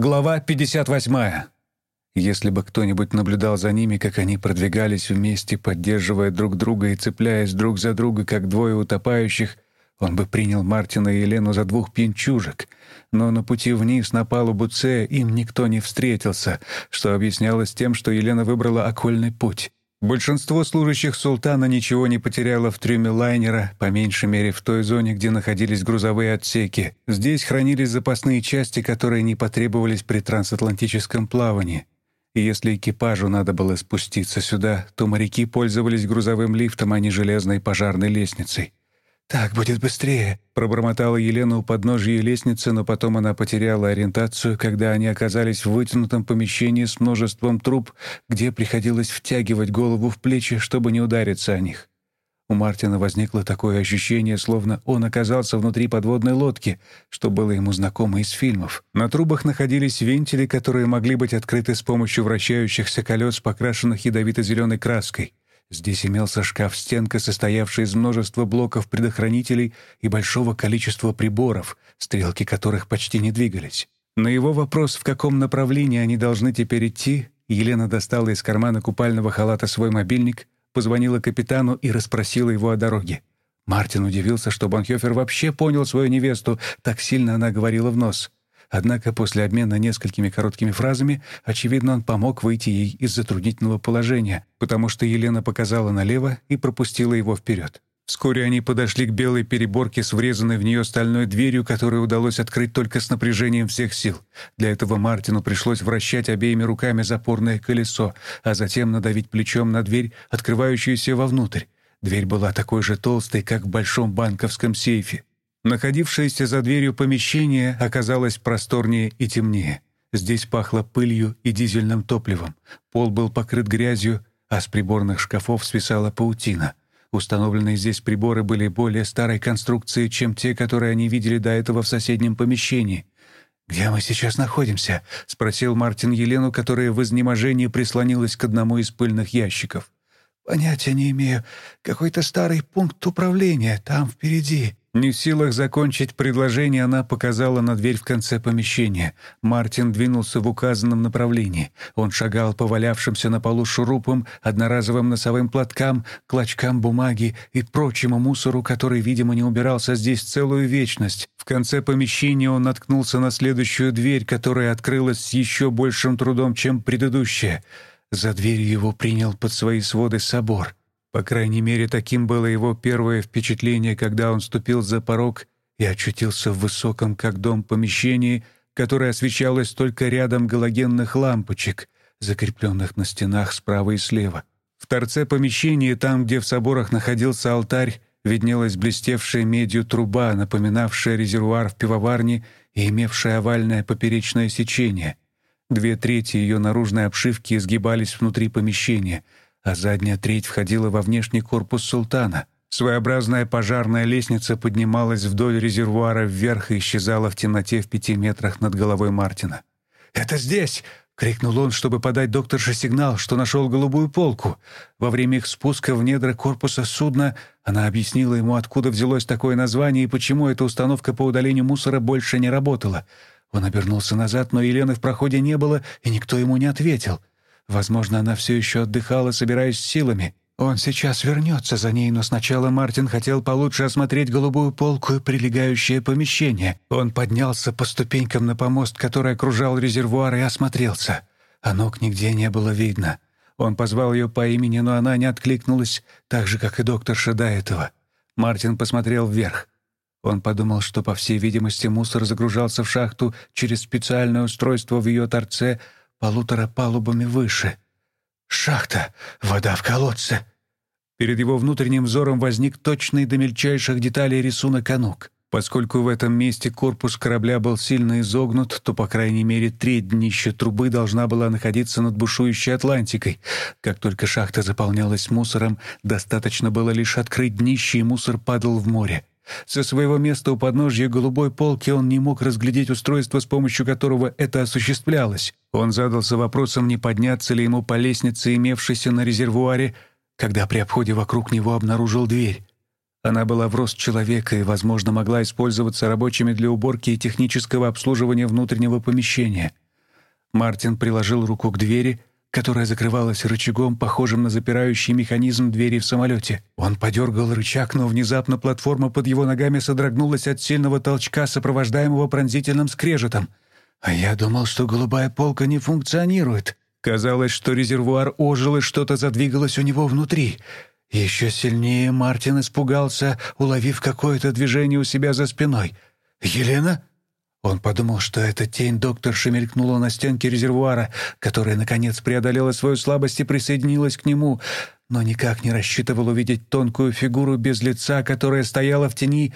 Глава 58. Если бы кто-нибудь наблюдал за ними, как они продвигались вместе, поддерживая друг друга и цепляясь друг за друга, как двое утопающих, он бы принял Мартина и Елену за двух пьянчужек. Но на пути вниз на палубу Ц им никто не встретился, что объяснялось тем, что Елена выбрала окольный путь. Большинство служащих султана ничего не потеряло в трюме лайнера, по меньшей мере в той зоне, где находились грузовые отсеки. Здесь хранились запасные части, которые не потребовались при трансатлантическом плавании. И если экипажу надо было спуститься сюда, то моряки пользовались грузовым лифтом, а не железной пожарной лестницей. «Так будет быстрее», — пробормотала Елена у подножия лестницы, но потом она потеряла ориентацию, когда они оказались в вытянутом помещении с множеством труб, где приходилось втягивать голову в плечи, чтобы не удариться о них. У Мартина возникло такое ощущение, словно он оказался внутри подводной лодки, что было ему знакомо из фильмов. На трубах находились вентили, которые могли быть открыты с помощью вращающихся колес, покрашенных ядовито-зеленой краской. Здесь имелся шкаф-стенка, состоявший из множества блоков предохранителей и большого количества приборов, стрелки которых почти не двигались. На его вопрос, в каком направлении они должны теперь идти, Елена достала из кармана купального халата свой мобильник, позвонила капитану и расспросила его о дороге. Мартин удивился, что Банхёфер вообще понял свою невесту, так сильно она говорила в нос. Однако после обмена несколькими короткими фразами, очевидно, он помог выйти ей из затруднительного положения, потому что Елена показала налево и пропустила его вперед. Вскоре они подошли к белой переборке с врезанной в нее стальной дверью, которую удалось открыть только с напряжением всех сил. Для этого Мартину пришлось вращать обеими руками запорное колесо, а затем надавить плечом на дверь, открывающуюся вовнутрь. Дверь была такой же толстой, как в большом банковском сейфе. Находившееся за дверью помещение оказалось просторнее и темнее. Здесь пахло пылью и дизельным топливом. Пол был покрыт грязью, а с приборных шкафов свисала паутина. Установленные здесь приборы были более старой конструкции, чем те, которые они видели до этого в соседнем помещении. «Где мы сейчас находимся?» — спросил Мартин Елену, которая в изнеможении прислонилась к одному из пыльных ящиков. «Понятия не имею. Какой-то старый пункт управления там впереди». Не в силах закончить предложение, она показала на дверь в конце помещения. Мартин двинулся в указанном направлении. Он шагал по валявшимся на полу шурупам, одноразовым носовым платкам, клочкам бумаги и прочему мусору, который, видимо, не убирался здесь целую вечность. В конце помещения он наткнулся на следующую дверь, которая открылась с еще большим трудом, чем предыдущая. За дверью его принял под свои своды собор. По крайней мере, таким было его первое впечатление, когда он ступил за порог и очутился в высоком, как дом, помещении, которое освещалось только рядом галогенных лампочек, закрепленных на стенах справа и слева. В торце помещения, там, где в соборах находился алтарь, виднелась блестевшая медью труба, напоминавшая резервуар в пивоварне и имевшая овальное поперечное сечение. Две трети ее наружной обшивки изгибались внутри помещения — а задняя треть входила во внешний корпус султана. Своеобразная пожарная лестница поднималась вдоль резервуара вверх и исчезала в темноте в пяти метрах над головой Мартина. «Это здесь!» — крикнул он, чтобы подать докторше сигнал, что нашел голубую полку. Во время их спуска в недра корпуса судна она объяснила ему, откуда взялось такое название и почему эта установка по удалению мусора больше не работала. Он обернулся назад, но Елены в проходе не было, и никто ему не ответил. Возможно, она все еще отдыхала, собираясь силами. Он сейчас вернется за ней, но сначала Мартин хотел получше осмотреть голубую полку и прилегающее помещение. Он поднялся по ступенькам на помост, который окружал резервуар, и осмотрелся. А нигде не было видно. Он позвал ее по имени, но она не откликнулась, так же, как и докторша до этого. Мартин посмотрел вверх. Он подумал, что, по всей видимости, мусор загружался в шахту через специальное устройство в ее торце, полутора палубами выше. Шахта, вода в колодце. Перед его внутренним взором возник точный до мельчайших деталей рисунок Анук. Поскольку в этом месте корпус корабля был сильно изогнут, то, по крайней мере, треть днища трубы должна была находиться над бушующей Атлантикой. Как только шахта заполнялась мусором, достаточно было лишь открыть днище, и мусор падал в море. Со своего места у подножья голубой полки он не мог разглядеть устройство, с помощью которого это осуществлялось. Он задался вопросом, не подняться ли ему по лестнице, имевшейся на резервуаре, когда при обходе вокруг него обнаружил дверь. Она была в рост человека и, возможно, могла использоваться рабочими для уборки и технического обслуживания внутреннего помещения. Мартин приложил руку к двери, которая закрывалась рычагом, похожим на запирающий механизм двери в самолете. Он подергал рычаг, но внезапно платформа под его ногами содрогнулась от сильного толчка, сопровождаемого пронзительным скрежетом. А я думал, что голубая полка не функционирует. Казалось, что резервуар ожил и что-то задвигалось у него внутри. Еще сильнее Мартин испугался, уловив какое-то движение у себя за спиной. «Елена?» Он подумал, что эта тень докторши мелькнула на стенке резервуара, которая, наконец, преодолела свою слабость и присоединилась к нему, но никак не рассчитывал увидеть тонкую фигуру без лица, которая стояла в тени,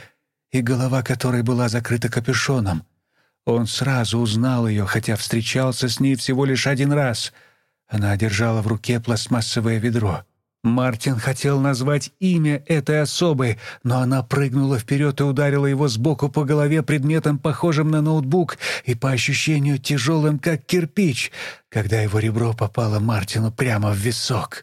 и голова которой была закрыта капюшоном. Он сразу узнал ее, хотя встречался с ней всего лишь один раз. Она держала в руке пластмассовое ведро. Мартин хотел назвать имя этой особы, но она прыгнула вперед и ударила его сбоку по голове предметом, похожим на ноутбук и по ощущению тяжелым, как кирпич, когда его ребро попало Мартину прямо в висок.